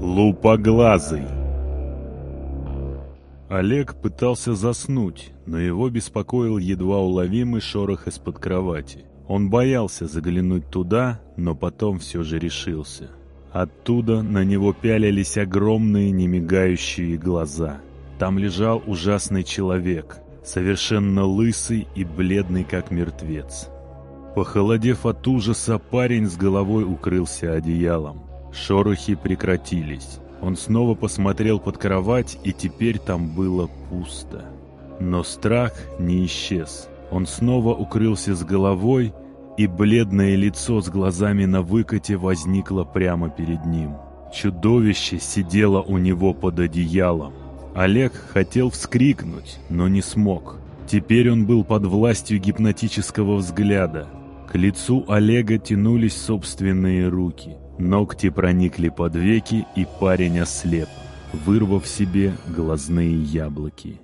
Лупоглазый Олег пытался заснуть, но его беспокоил едва уловимый шорох из-под кровати. Он боялся заглянуть туда, но потом все же решился. Оттуда на него пялились огромные немигающие глаза. Там лежал ужасный человек, совершенно лысый и бледный, как мертвец. Похолодев от ужаса, парень с головой укрылся одеялом. Шорохи прекратились. Он снова посмотрел под кровать, и теперь там было пусто. Но страх не исчез. Он снова укрылся с головой, и бледное лицо с глазами на выкате возникло прямо перед ним. Чудовище сидело у него под одеялом. Олег хотел вскрикнуть, но не смог. Теперь он был под властью гипнотического взгляда. К лицу Олега тянулись собственные руки – Ногти проникли под веки, и парень ослеп, вырвав себе глазные яблоки.